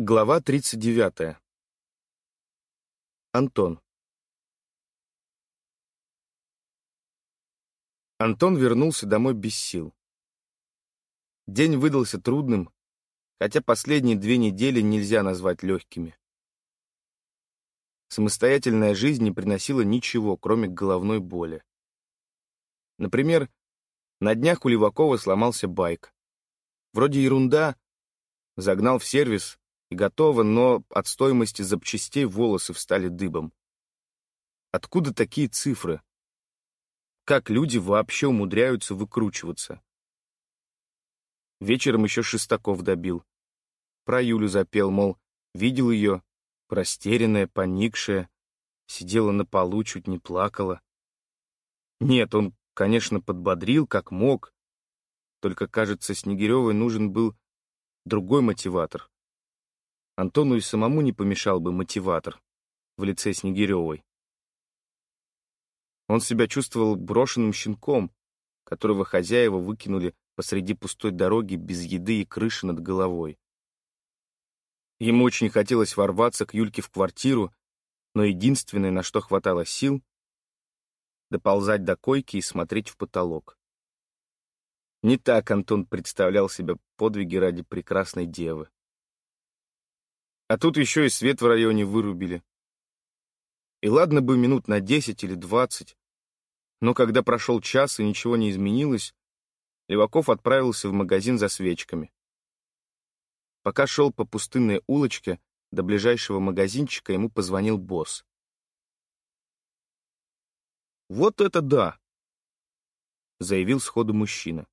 Глава 39. Антон. Антон вернулся домой без сил. День выдался трудным, хотя последние две недели нельзя назвать легкими. Самостоятельная жизнь не приносила ничего, кроме головной боли. Например, на днях у Левакова сломался байк. Вроде ерунда, загнал в сервис, готово, но от стоимости запчастей волосы встали дыбом. Откуда такие цифры? Как люди вообще умудряются выкручиваться? Вечером еще Шестаков добил. Про Юлю запел, мол, видел ее, растерянная, поникшая, сидела на полу, чуть не плакала. Нет, он, конечно, подбодрил, как мог, только, кажется, Снегиревой нужен был другой мотиватор. Антону и самому не помешал бы мотиватор в лице Снегиревой. Он себя чувствовал брошенным щенком, которого хозяева выкинули посреди пустой дороги без еды и крыши над головой. Ему очень хотелось ворваться к Юльке в квартиру, но единственное, на что хватало сил, доползать до койки и смотреть в потолок. Не так Антон представлял себе подвиги ради прекрасной девы. А тут еще и свет в районе вырубили. И ладно бы минут на десять или двадцать, но когда прошел час и ничего не изменилось, Леваков отправился в магазин за свечками. Пока шел по пустынной улочке до ближайшего магазинчика, ему позвонил босс. «Вот это да!» — заявил сходу мужчина.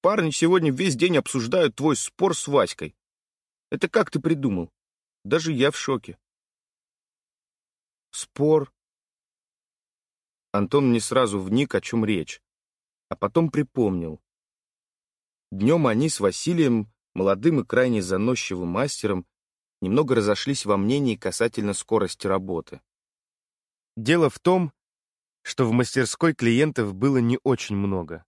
«Парни сегодня весь день обсуждают твой спор с Васькой. Это как ты придумал? Даже я в шоке. Спор. Антон не сразу вник, о чем речь, а потом припомнил. Днем они с Василием, молодым и крайне заносчивым мастером, немного разошлись во мнении касательно скорости работы. Дело в том, что в мастерской клиентов было не очень много.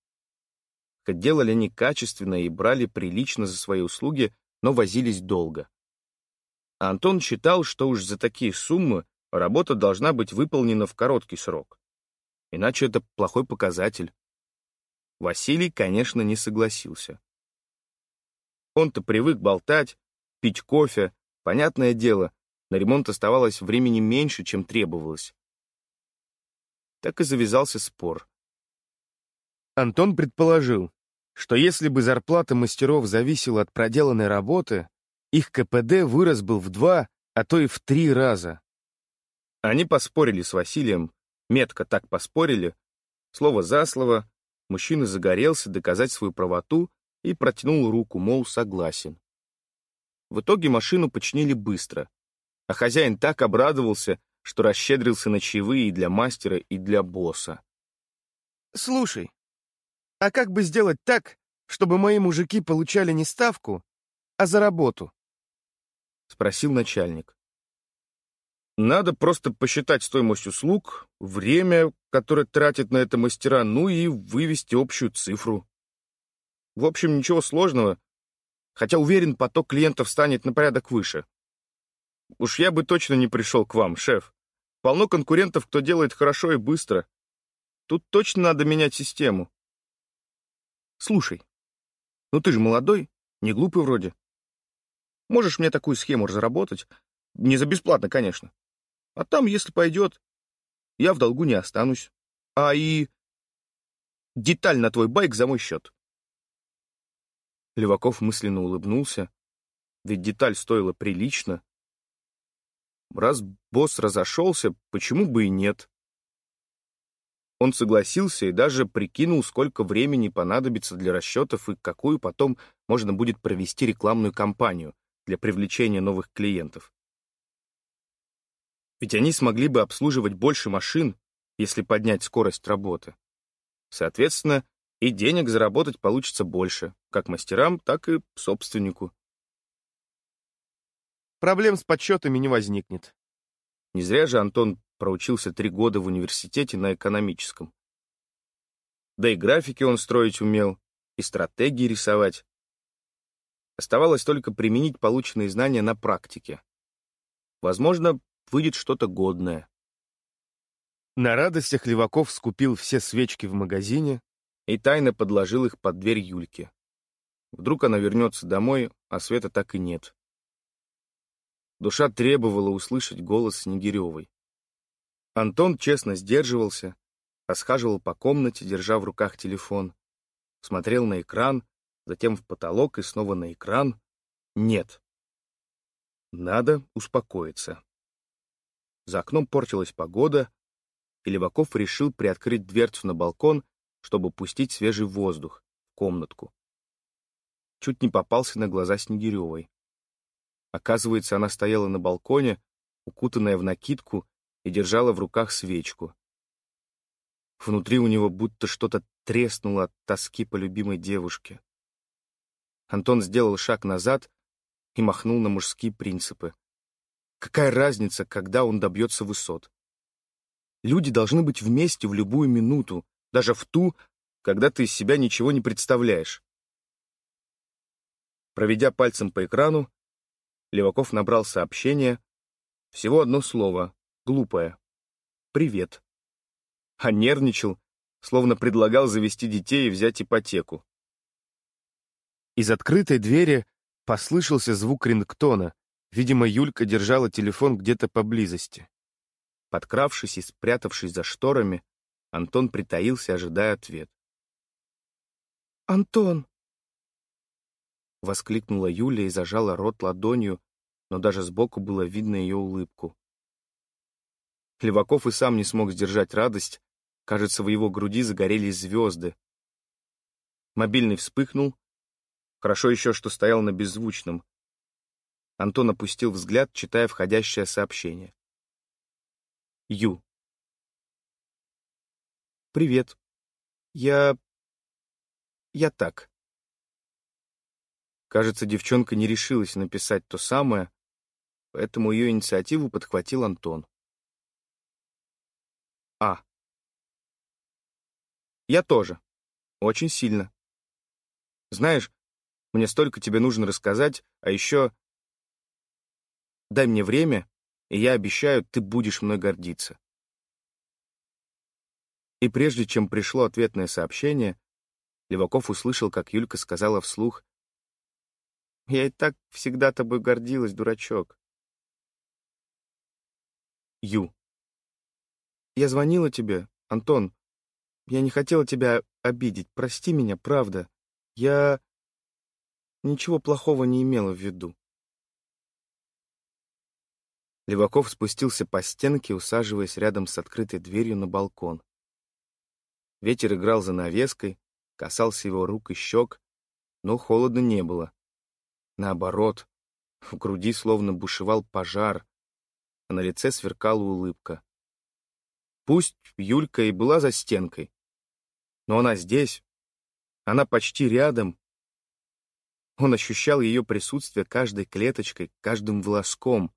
Хоть делали они качественно и брали прилично за свои услуги, но возились долго. Антон считал, что уж за такие суммы работа должна быть выполнена в короткий срок. Иначе это плохой показатель. Василий, конечно, не согласился. Он-то привык болтать, пить кофе, понятное дело, на ремонт оставалось времени меньше, чем требовалось. Так и завязался спор. Антон предположил, что если бы зарплата мастеров зависела от проделанной работы, их КПД вырос бы в два, а то и в три раза. Они поспорили с Василием, метко так поспорили, слово за слово, мужчина загорелся доказать свою правоту и протянул руку, мол, согласен. В итоге машину починили быстро, а хозяин так обрадовался, что расщедрился на чаевые и для мастера, и для босса. «Слушай, а как бы сделать так, чтобы мои мужики получали не ставку, а за работу? Спросил начальник. Надо просто посчитать стоимость услуг, время, которое тратят на это мастера, ну и вывести общую цифру. В общем, ничего сложного, хотя уверен, поток клиентов станет на порядок выше. Уж я бы точно не пришел к вам, шеф. Полно конкурентов, кто делает хорошо и быстро. Тут точно надо менять систему. Слушай, ну ты же молодой, не глупый вроде. Можешь мне такую схему разработать? Не за бесплатно, конечно. А там, если пойдет, я в долгу не останусь. А и деталь на твой байк за мой счет. Леваков мысленно улыбнулся, ведь деталь стоила прилично. Раз босс разошелся, почему бы и нет? Он согласился и даже прикинул, сколько времени понадобится для расчетов и какую потом можно будет провести рекламную кампанию для привлечения новых клиентов. Ведь они смогли бы обслуживать больше машин, если поднять скорость работы. Соответственно, и денег заработать получится больше, как мастерам, так и собственнику. Проблем с подсчетами не возникнет. Не зря же Антон проучился три года в университете на экономическом. Да и графики он строить умел, и стратегии рисовать. Оставалось только применить полученные знания на практике. Возможно, выйдет что-то годное. На радостях Леваков скупил все свечки в магазине и тайно подложил их под дверь Юльки. Вдруг она вернется домой, а света так и нет. Душа требовала услышать голос Снегиревой. Антон честно сдерживался, расхаживал по комнате, держа в руках телефон, смотрел на экран, затем в потолок и снова на экран. Нет. Надо успокоиться. За окном портилась погода, и Леваков решил приоткрыть дверцу на балкон, чтобы пустить свежий воздух в комнатку. Чуть не попался на глаза Снегиревой. Оказывается, она стояла на балконе, укутанная в накидку, и держала в руках свечку. Внутри у него будто что-то треснуло от тоски по любимой девушке. Антон сделал шаг назад и махнул на мужские принципы. Какая разница, когда он добьется высот? Люди должны быть вместе в любую минуту, даже в ту, когда ты из себя ничего не представляешь. Проведя пальцем по экрану, Леваков набрал сообщение. Всего одно слово, глупое. «Привет». А нервничал, словно предлагал завести детей и взять ипотеку. Из открытой двери послышался звук рингтона. Видимо, Юлька держала телефон где-то поблизости. Подкравшись и спрятавшись за шторами, Антон притаился, ожидая ответ. «Антон!» Воскликнула Юля и зажала рот ладонью, но даже сбоку было видно ее улыбку. Леваков и сам не смог сдержать радость. Кажется, в его груди загорелись звезды. Мобильный вспыхнул. Хорошо еще, что стоял на беззвучном. Антон опустил взгляд, читая входящее сообщение. Ю. «Привет. Я... я так. Кажется, девчонка не решилась написать то самое, поэтому ее инициативу подхватил Антон. А. Я тоже. Очень сильно. Знаешь, мне столько тебе нужно рассказать, а еще... Дай мне время, и я обещаю, ты будешь мной гордиться. И прежде чем пришло ответное сообщение, Леваков услышал, как Юлька сказала вслух я и так всегда тобой гордилась, дурачок. Ю. Я звонила тебе, Антон. Я не хотела тебя обидеть. Прости меня, правда. Я ничего плохого не имела в виду. Леваков спустился по стенке, усаживаясь рядом с открытой дверью на балкон. Ветер играл за навеской, касался его рук и щек, но холодно не было. Наоборот, в груди словно бушевал пожар, а на лице сверкала улыбка. Пусть Юлька и была за стенкой, но она здесь, она почти рядом. Он ощущал ее присутствие каждой клеточкой, каждым волоском.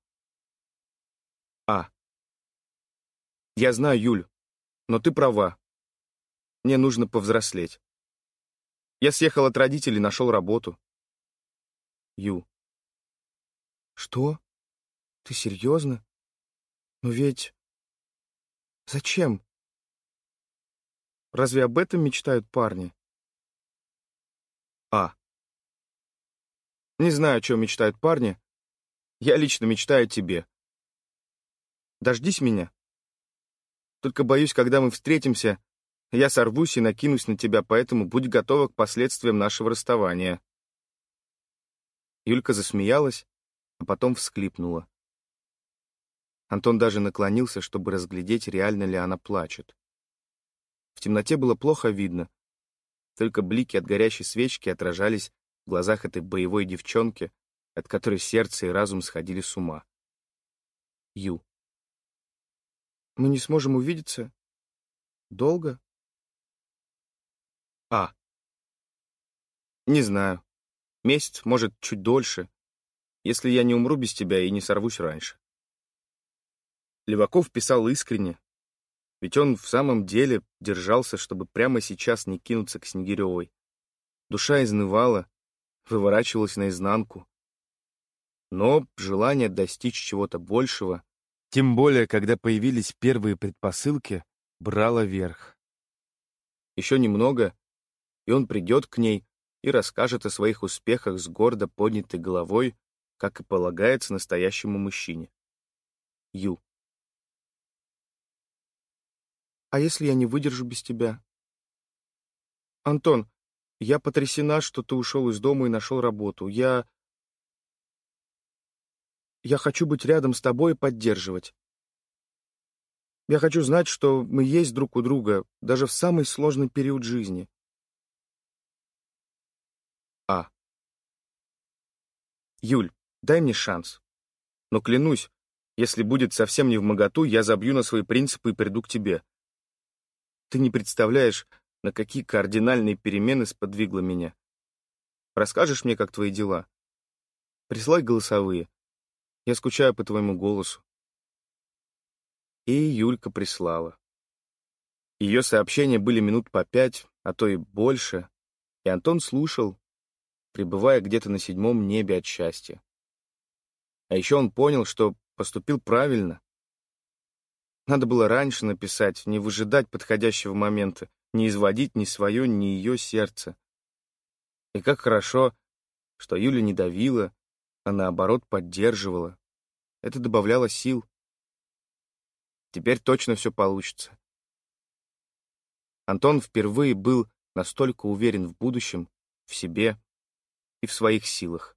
А. Я знаю, Юль, но ты права. Мне нужно повзрослеть. Я съехал от родителей, нашел работу. Ю. Что? Ты серьезно? Но ведь... Зачем? Разве об этом мечтают парни? А. Не знаю, о чем мечтают парни. Я лично мечтаю о тебе. Дождись меня. Только боюсь, когда мы встретимся, я сорвусь и накинусь на тебя, поэтому будь готова к последствиям нашего расставания. Юлька засмеялась, а потом всклипнула. Антон даже наклонился, чтобы разглядеть, реально ли она плачет. В темноте было плохо видно, только блики от горящей свечки отражались в глазах этой боевой девчонки, от которой сердце и разум сходили с ума. Ю. Мы не сможем увидеться? Долго? А. Не знаю. Месяц, может, чуть дольше, если я не умру без тебя и не сорвусь раньше. Леваков писал искренне, ведь он в самом деле держался, чтобы прямо сейчас не кинуться к Снегиревой. Душа изнывала, выворачивалась наизнанку. Но желание достичь чего-то большего, тем более, когда появились первые предпосылки, брало верх. Еще немного, и он придет к ней и расскажет о своих успехах с гордо поднятой головой, как и полагается настоящему мужчине. Ю. А если я не выдержу без тебя? Антон, я потрясена, что ты ушел из дома и нашел работу. Я... Я хочу быть рядом с тобой и поддерживать. Я хочу знать, что мы есть друг у друга, даже в самый сложный период жизни. А. Юль, дай мне шанс. Но клянусь, если будет совсем не в моготу, я забью на свои принципы и приду к тебе. Ты не представляешь, на какие кардинальные перемены сподвигло меня. Расскажешь мне, как твои дела? Присылай голосовые. Я скучаю по твоему голосу. И Юлька прислала. Ее сообщения были минут по пять, а то и больше, и Антон слушал, пребывая где-то на седьмом небе от счастья. А еще он понял, что поступил правильно. Надо было раньше написать, не выжидать подходящего момента, не изводить ни свое, ни ее сердце. И как хорошо, что Юля не давила, а наоборот поддерживала. Это добавляло сил. Теперь точно все получится. Антон впервые был настолько уверен в будущем, в себе и в своих силах.